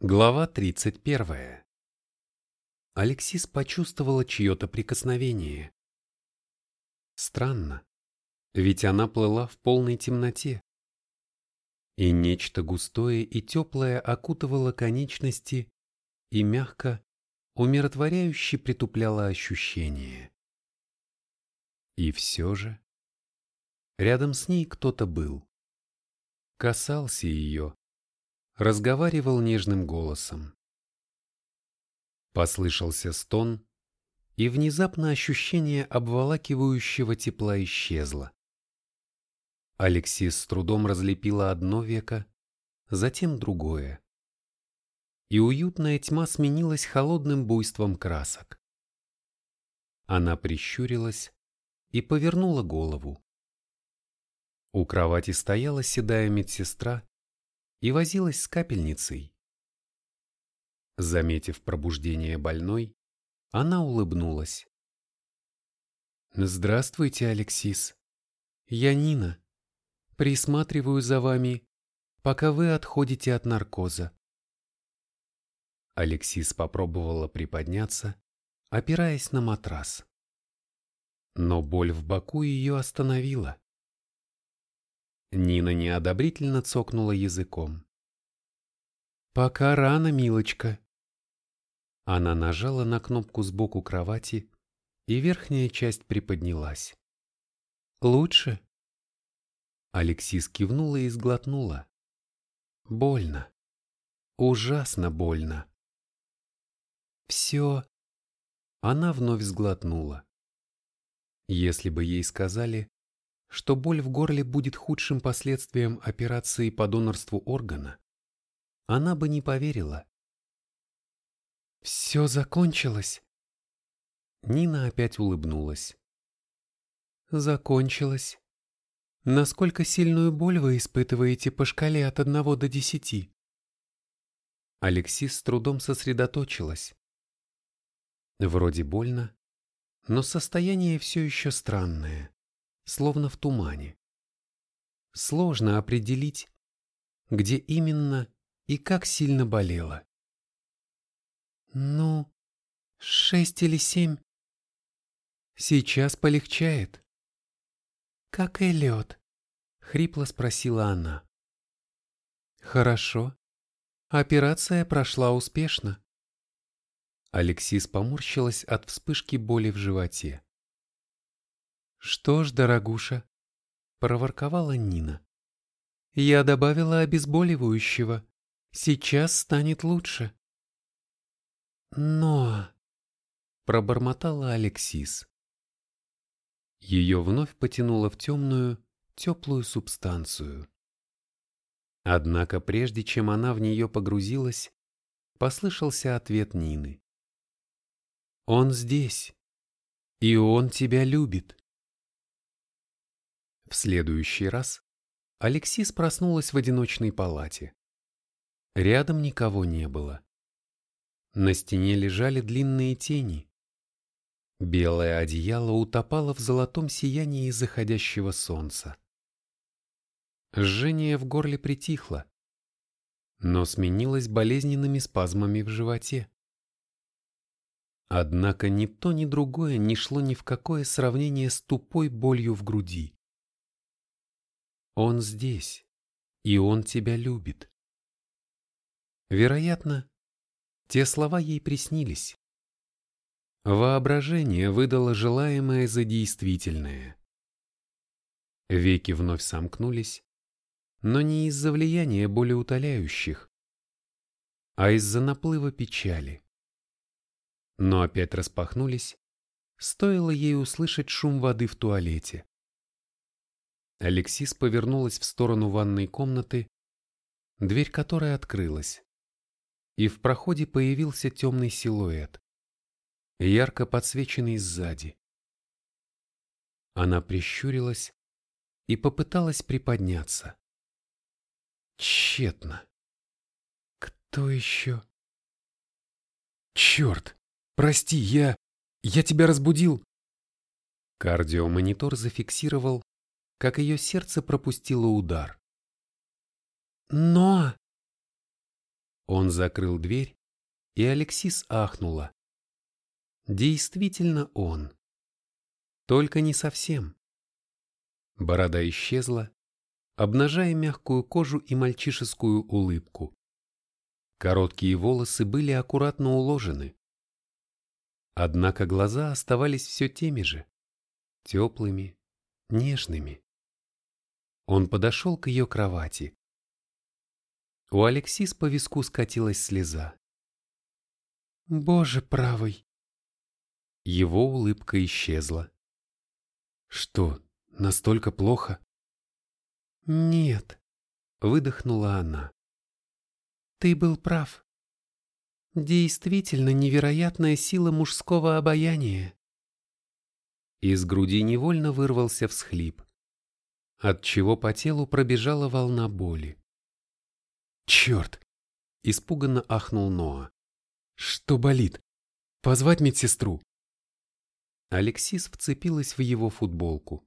Глава 31. Алексис почувствовала чье-то прикосновение. Странно, ведь она плыла в полной темноте. И нечто густое и теплое окутывало конечности и мягко, умиротворяюще притупляло ощущение. И все же, рядом с ней кто-то был. Касался ее, разговаривал нежным голосом. Послышался стон, и внезапно ощущение обволакивающего тепла исчезло. Алексис с трудом разлепила одно веко, затем другое. И уютная тьма сменилась холодным буйством красок. Она прищурилась и повернула голову. У кровати стояла седая медсестра и возилась с капельницей. Заметив пробуждение больной, она улыбнулась. «Здравствуйте, Алексис. Я Нина. Присматриваю за вами, пока вы отходите от наркоза». Алексис попробовала приподняться, опираясь на матрас. Но боль в боку ее остановила. Нина неодобрительно цокнула языком. «Пока рано, милочка». Она нажала на кнопку сбоку кровати, и верхняя часть приподнялась. «Лучше?» Алексис кивнула и сглотнула. «Больно. Ужасно больно». «Все...» Она вновь сглотнула. Если бы ей сказали, что боль в горле будет худшим последствием операции по донорству органа, она бы не поверила. «Все закончилось?» Нина опять улыбнулась. «Закончилось. Насколько сильную боль вы испытываете по шкале от одного до десяти?» Алексис с трудом сосредоточилась. Вроде больно, но состояние все еще странное словно в тумане. Сложно определить, где именно и как сильно болела. Ну, шесть или семь. Сейчас полегчает. Как и лед, хрипло спросила она. Хорошо. Операция прошла успешно. Алексис поморщилась от вспышки боли в животе. «Что ж, дорогуша», — проворковала Нина. «Я добавила обезболивающего. Сейчас станет лучше». «Но...» — пробормотала Алексис. Ее вновь потянуло в темную, теплую субстанцию. Однако прежде чем она в нее погрузилась, послышался ответ Нины. «Он здесь, и он тебя любит». В следующий раз Алексис проснулась в одиночной палате. Рядом никого не было. На стене лежали длинные тени. Белое одеяло утопало в золотом сиянии заходящего солнца. Жжение в горле притихло, но сменилось болезненными спазмами в животе. Однако ни то, ни другое не шло ни в какое сравнение с тупой болью в груди. Он здесь, и он тебя любит. Вероятно, те слова ей приснились. Воображение выдало желаемое за действительное. Веки вновь сомкнулись, но не из-за влияния болеутоляющих, а из-за наплыва печали. Но опять распахнулись, стоило ей услышать шум воды в туалете. Алексис повернулась в сторону ванной комнаты, дверь которой открылась, и в проходе появился темный силуэт, ярко подсвеченный сзади. Она прищурилась и попыталась приподняться. Тщетно. Кто еще? Черт! Прости, я... Я тебя разбудил. Кардиомонитор зафиксировал, как ее сердце пропустило удар. «Но...» Он закрыл дверь, и Алексис ахнула. Действительно он. Только не совсем. Борода исчезла, обнажая мягкую кожу и мальчишескую улыбку. Короткие волосы были аккуратно уложены. Однако глаза оставались все теми же, теплыми, нежными. Он подошел к ее кровати. У Алексис по виску скатилась слеза. «Боже правый!» Его улыбка исчезла. «Что, настолько плохо?» «Нет», — выдохнула она. «Ты был прав. Действительно невероятная сила мужского обаяния». Из груди невольно вырвался всхлип, от чего по телу пробежала волна боли. «Черт!» — испуганно ахнул Ноа. «Что болит? Позвать медсестру?» Алексис вцепилась в его футболку.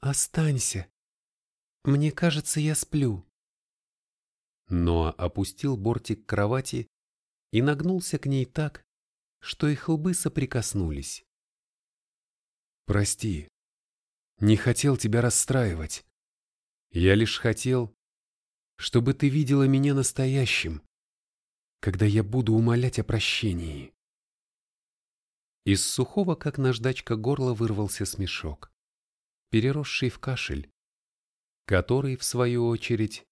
«Останься. Мне кажется, я сплю». Ноа опустил бортик кровати и нагнулся к ней так, что их лбы соприкоснулись. «Прости. Не хотел тебя расстраивать. Я лишь хотел, чтобы ты видела меня настоящим, когда я буду умолять о прощении». Из сухого, как наждачка горла, вырвался смешок, переросший в кашель, который, в свою очередь,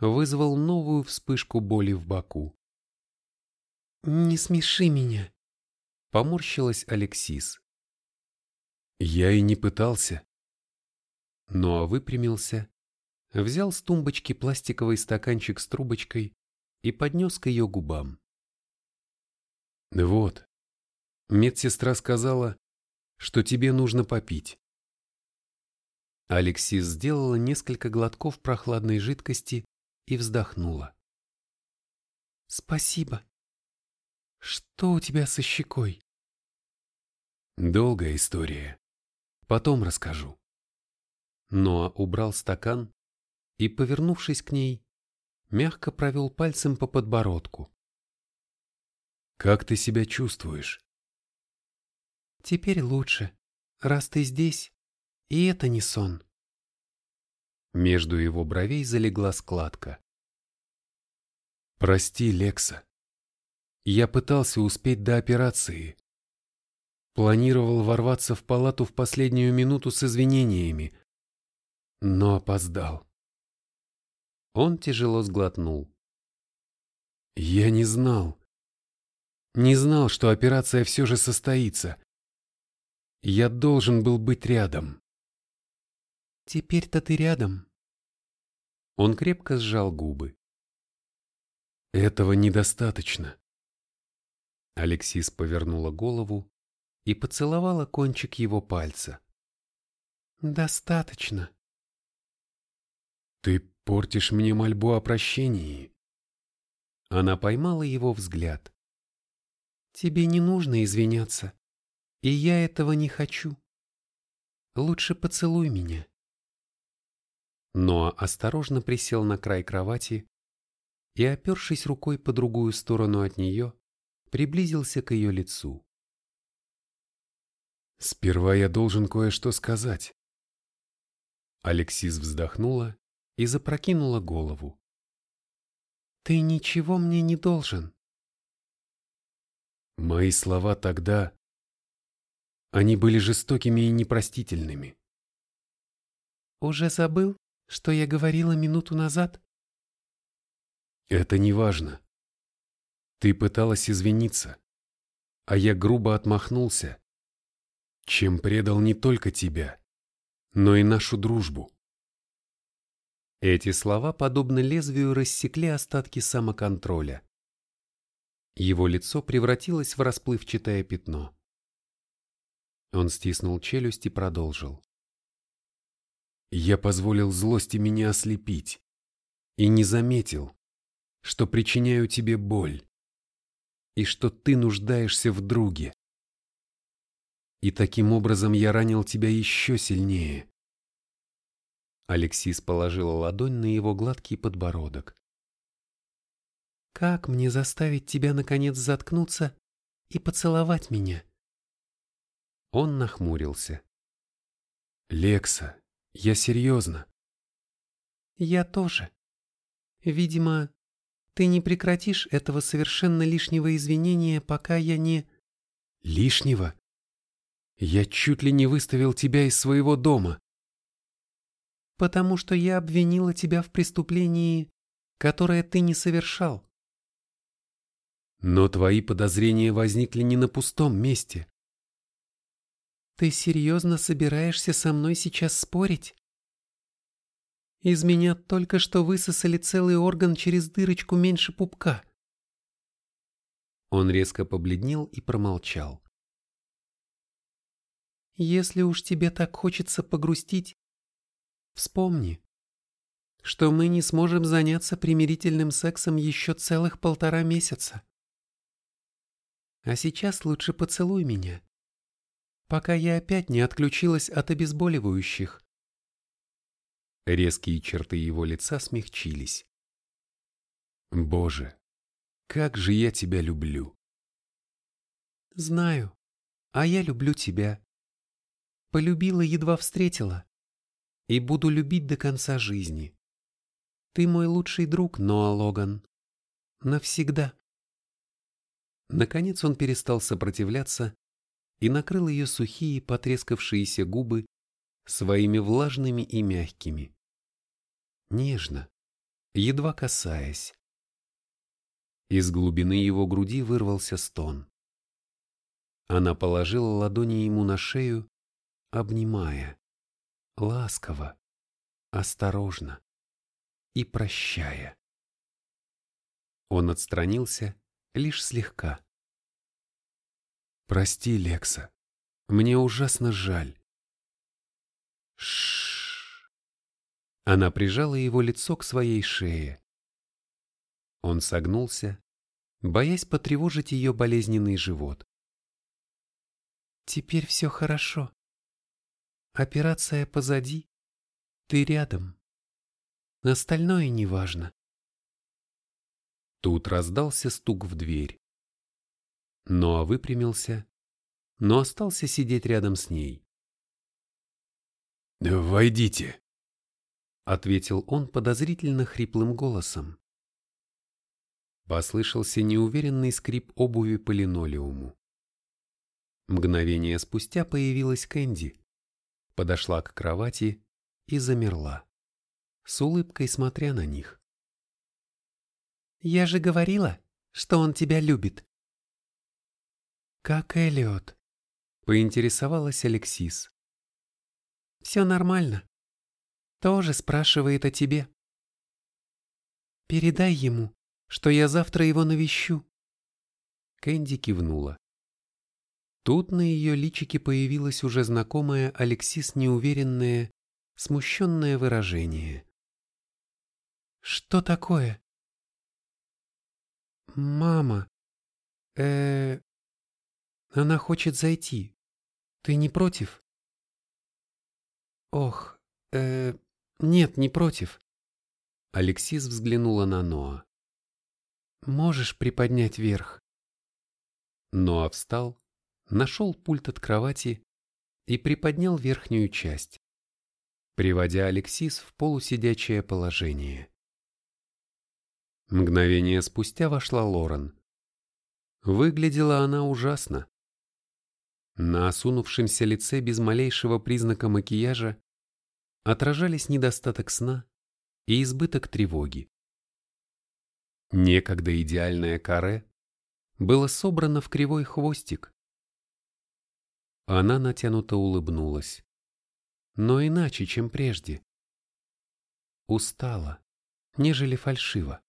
вызвал новую вспышку боли в боку. «Не смеши меня», — поморщилась Алексис. Я и не пытался. Но выпрямился, взял с тумбочки пластиковый стаканчик с трубочкой и поднес к ее губам. Вот, Медсестра сказала, что тебе нужно попить. Алексис сделала несколько глотков прохладной жидкости и вздохнула. «Спасибо. Что у тебя со щекой?» «Долгая история. Потом расскажу». Ноа убрал стакан и, повернувшись к ней, мягко провел пальцем по подбородку. «Как ты себя чувствуешь?» Теперь лучше, раз ты здесь, и это не сон. Между его бровей залегла складка. Прости, Лекса. Я пытался успеть до операции. Планировал ворваться в палату в последнюю минуту с извинениями, но опоздал. Он тяжело сглотнул. Я не знал. Не знал, что операция все же состоится. Я должен был быть рядом. Теперь-то ты рядом. Он крепко сжал губы. Этого недостаточно. Алексис повернула голову и поцеловала кончик его пальца. Достаточно. Ты портишь мне мольбу о прощении. Она поймала его взгляд. Тебе не нужно извиняться. И я этого не хочу. Лучше поцелуй меня. Ноа осторожно присел на край кровати и, опершись рукой по другую сторону от нее, приблизился к ее лицу. «Сперва я должен кое-что сказать». Алексис вздохнула и запрокинула голову. «Ты ничего мне не должен». Мои слова тогда они были жестокими и непростительными. «Уже забыл, что я говорила минуту назад?» «Это не важно. Ты пыталась извиниться, а я грубо отмахнулся, чем предал не только тебя, но и нашу дружбу». Эти слова, подобно лезвию, рассекли остатки самоконтроля. Его лицо превратилось в расплывчатое пятно. Он стиснул челюсть и продолжил. Я позволил злости меня ослепить и не заметил, что причиняю тебе боль и что ты нуждаешься в друге. И таким образом я ранил тебя еще сильнее. — Алексис положила ладонь на его гладкий подбородок. Как мне заставить тебя, наконец, заткнуться и поцеловать меня?» Он нахмурился. «Лекса, я серьезно». «Я тоже. Видимо, ты не прекратишь этого совершенно лишнего извинения, пока я не...» «Лишнего? Я чуть ли не выставил тебя из своего дома». «Потому что я обвинила тебя в преступлении, которое ты не совершал». «Но твои подозрения возникли не на пустом месте». «Ты серьезно собираешься со мной сейчас спорить?» Из меня только что высосали целый орган через дырочку меньше пупка. Он резко побледнел и промолчал. Если уж тебе так хочется погрустить, вспомни, что мы не сможем заняться примирительным сексом еще целых полтора месяца. А сейчас лучше поцелуй меня, пока я опять не отключилась от обезболивающих. Резкие черты его лица смягчились. «Боже, как же я тебя люблю!» «Знаю, а я люблю тебя. Полюбила, едва встретила. И буду любить до конца жизни. Ты мой лучший друг, Ноа Логан. Навсегда». Наконец он перестал сопротивляться и накрыл ее сухие потрескавшиеся губы своими влажными и мягкими. Нежно, едва касаясь. Из глубины его груди вырвался стон. Она положила ладони ему на шею, обнимая, ласково, осторожно и прощая. Он отстранился лишь слегка. «Прости, Лекса, мне ужасно жаль. Шш. Она прижала его лицо к своей шее. Он согнулся, боясь потревожить ее болезненный живот. Теперь все хорошо. Операция позади. Ты рядом. Остальное неважно. Тут раздался стук в дверь. Ноа выпрямился, но остался сидеть рядом с ней. «Войдите», — ответил он подозрительно хриплым голосом. Послышался неуверенный скрип обуви по линолеуму. Мгновение спустя появилась Кэнди, подошла к кровати и замерла, с улыбкой смотря на них. «Я же говорила, что он тебя любит». «Как Эллиот?» — поинтересовалась Алексис. Все нормально. Тоже спрашивает о тебе. Передай ему, что я завтра его навещу. Кэнди кивнула. Тут на ее личике появилось уже знакомое Алексис неуверенное, смущенное выражение. «Что такое?» «Мама. э Она хочет зайти. Ты не против?» Ох, э, нет, не против. Алексис взглянула на Ноа. Можешь приподнять вверх? Ноа встал, нашел пульт от кровати и приподнял верхнюю часть, приводя Алексис в полусидячее положение. Мгновение спустя вошла Лорен. Выглядела она ужасно. На осунувшемся лице без малейшего признака макияжа отражались недостаток сна и избыток тревоги. Некогда идеальное каре было собрано в кривой хвостик. Она натянуто улыбнулась, но иначе, чем прежде. Устала, нежели фальшиво.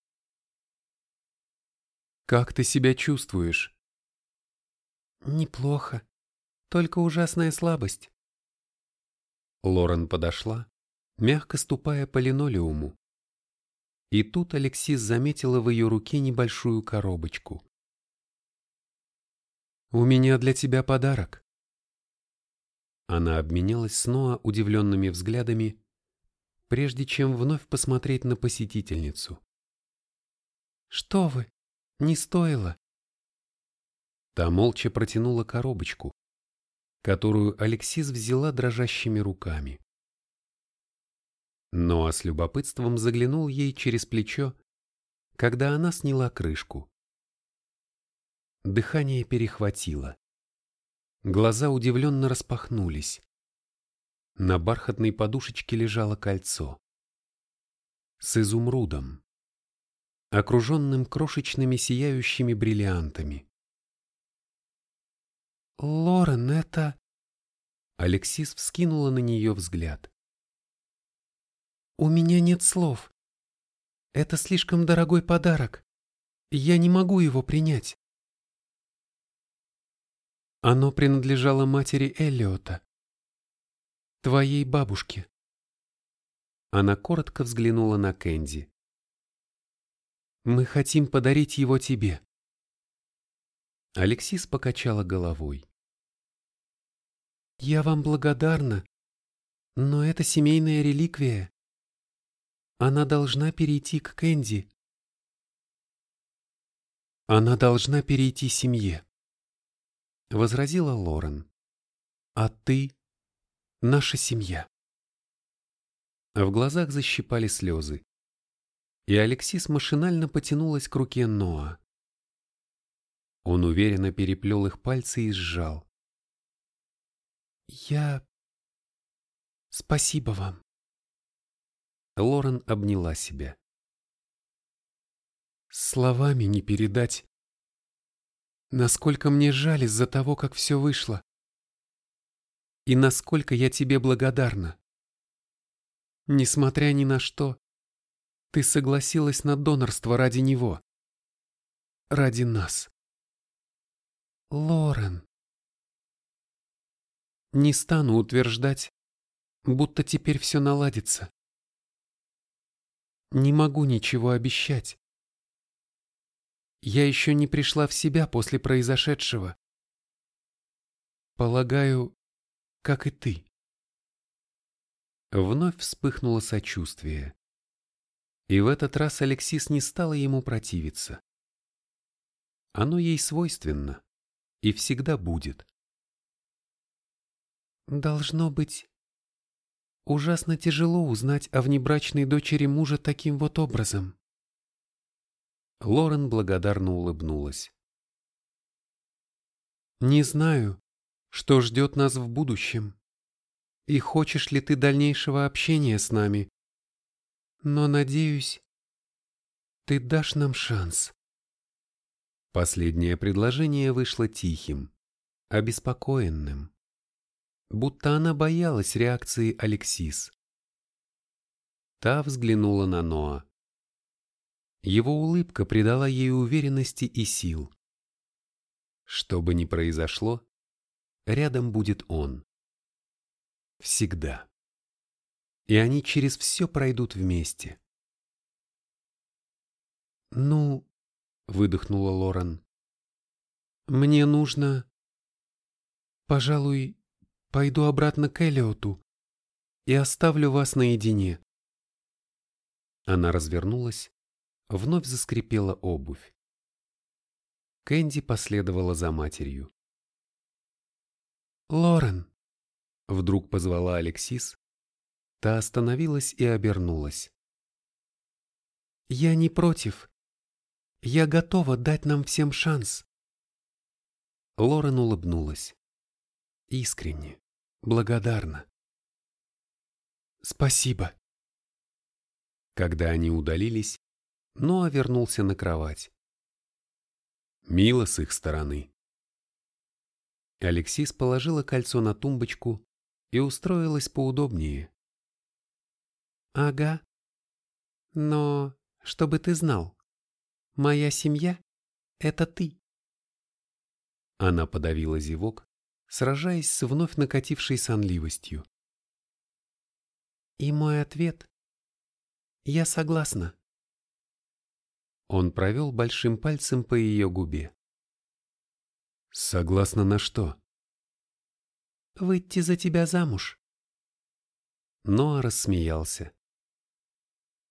«Как ты себя чувствуешь?» «Неплохо», только ужасная слабость. Лорен подошла, мягко ступая по линолеуму. И тут Алексис заметила в ее руке небольшую коробочку. «У меня для тебя подарок». Она обменялась с Ноа удивленными взглядами, прежде чем вновь посмотреть на посетительницу. «Что вы? Не стоило. Та молча протянула коробочку, которую Алексис взяла дрожащими руками. Ноа с любопытством заглянул ей через плечо, когда она сняла крышку. Дыхание перехватило. Глаза удивленно распахнулись. На бархатной подушечке лежало кольцо. С изумрудом, окруженным крошечными сияющими бриллиантами. «Лорен, это...» Алексис вскинула на нее взгляд. «У меня нет слов. Это слишком дорогой подарок. Я не могу его принять». Оно принадлежало матери Эллиота, твоей бабушке. Она коротко взглянула на Кэнди. Мы хотим подарить его тебе. Алексис покачала головой. Я вам благодарна, но это семейная реликвия. Она должна перейти к Кэнди. Она должна перейти семье возразила Лорен. А ты — наша семья. В глазах защипали слезы, и Алексис машинально потянулась к руке Ноа. Он уверенно переплел их пальцы и сжал. «Я... Спасибо вам». Лорен обняла себя. Словами не передать, Насколько мне жаль из-за того, как все вышло. И насколько я тебе благодарна. Несмотря ни на что, ты согласилась на донорство ради него. Ради нас. Лорен. Не стану утверждать, будто теперь все наладится. Не могу ничего обещать. Я еще не пришла в себя после произошедшего. Полагаю, как и ты. Вновь вспыхнуло сочувствие. И в этот раз Алексис не стала ему противиться. Оно ей свойственно и всегда будет. Должно быть ужасно тяжело узнать о внебрачной дочери мужа таким вот образом. Лорен благодарно улыбнулась. «Не знаю, что ждет нас в будущем, и хочешь ли ты дальнейшего общения с нами, но, надеюсь, ты дашь нам шанс». Последнее предложение вышло тихим, обеспокоенным, будто она боялась реакции Алексис. Та взглянула на Ноа. Его улыбка придала ей уверенности и сил. Что бы ни произошло, рядом будет он. Всегда. И они через все пройдут вместе. «Ну...» — выдохнула Лорен. «Мне нужно... Пожалуй, пойду обратно к Элиоту и оставлю вас наедине». Она развернулась Вновь заскрипела обувь. Кэнди последовала за матерью. «Лорен!» — вдруг позвала Алексис. Та остановилась и обернулась. «Я не против. Я готова дать нам всем шанс». Лорен улыбнулась. Искренне, благодарна. «Спасибо». Когда они удалились, Ноа вернулся на кровать. Мило с их стороны. Алексис положила кольцо на тумбочку и устроилась поудобнее. «Ага. Но, чтобы ты знал, моя семья — это ты». Она подавила зевок, сражаясь с вновь накатившей сонливостью. И мой ответ — я согласна. Он провел большим пальцем по ее губе. «Согласно на что?» «Выйти за тебя замуж». Ноа рассмеялся.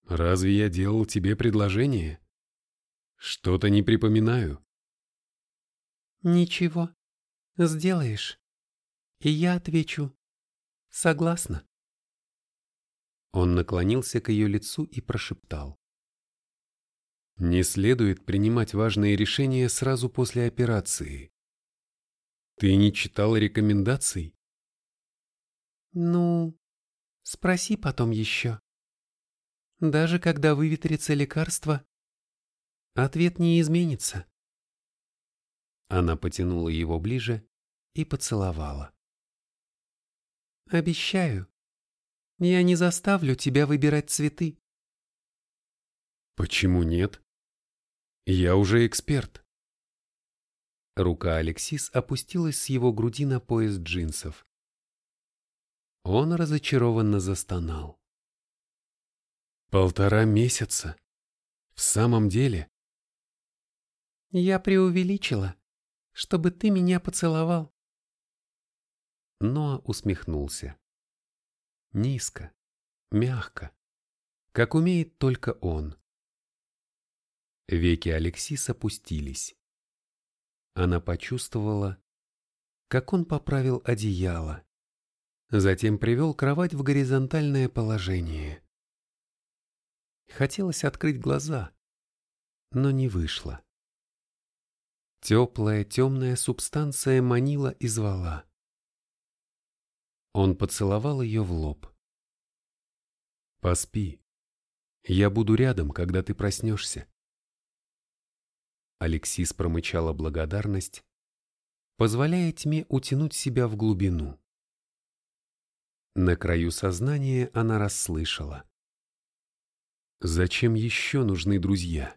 «Разве я делал тебе предложение? Что-то не припоминаю. Ничего, сделаешь. И я отвечу. Согласна. Он наклонился к ее лицу и прошептал. Не следует принимать важные решения сразу после операции. Ты не читал рекомендаций? Ну, спроси потом еще. Даже когда выветрится лекарство, ответ не изменится. Она потянула его ближе и поцеловала. Обещаю, я не заставлю тебя выбирать цветы. Почему нет? Я уже эксперт. Рука Алексис опустилась с его груди на пояс джинсов. Он разочарованно застонал. Полтора месяца? В самом деле? Я преувеличила, чтобы ты меня поцеловал. Ноа усмехнулся. Низко, мягко, как умеет только он. Веки Алексис опустились. Она почувствовала, как он поправил одеяло, затем привел кровать в горизонтальное положение. Хотелось открыть глаза, но не вышло. Теплая темная субстанция манила и звала. Он поцеловал ее в лоб. «Поспи. Я буду рядом, когда ты проснешься». Алексис промычала благодарность, позволяя тьме утянуть себя в глубину. На краю сознания она расслышала. Зачем еще нужны друзья?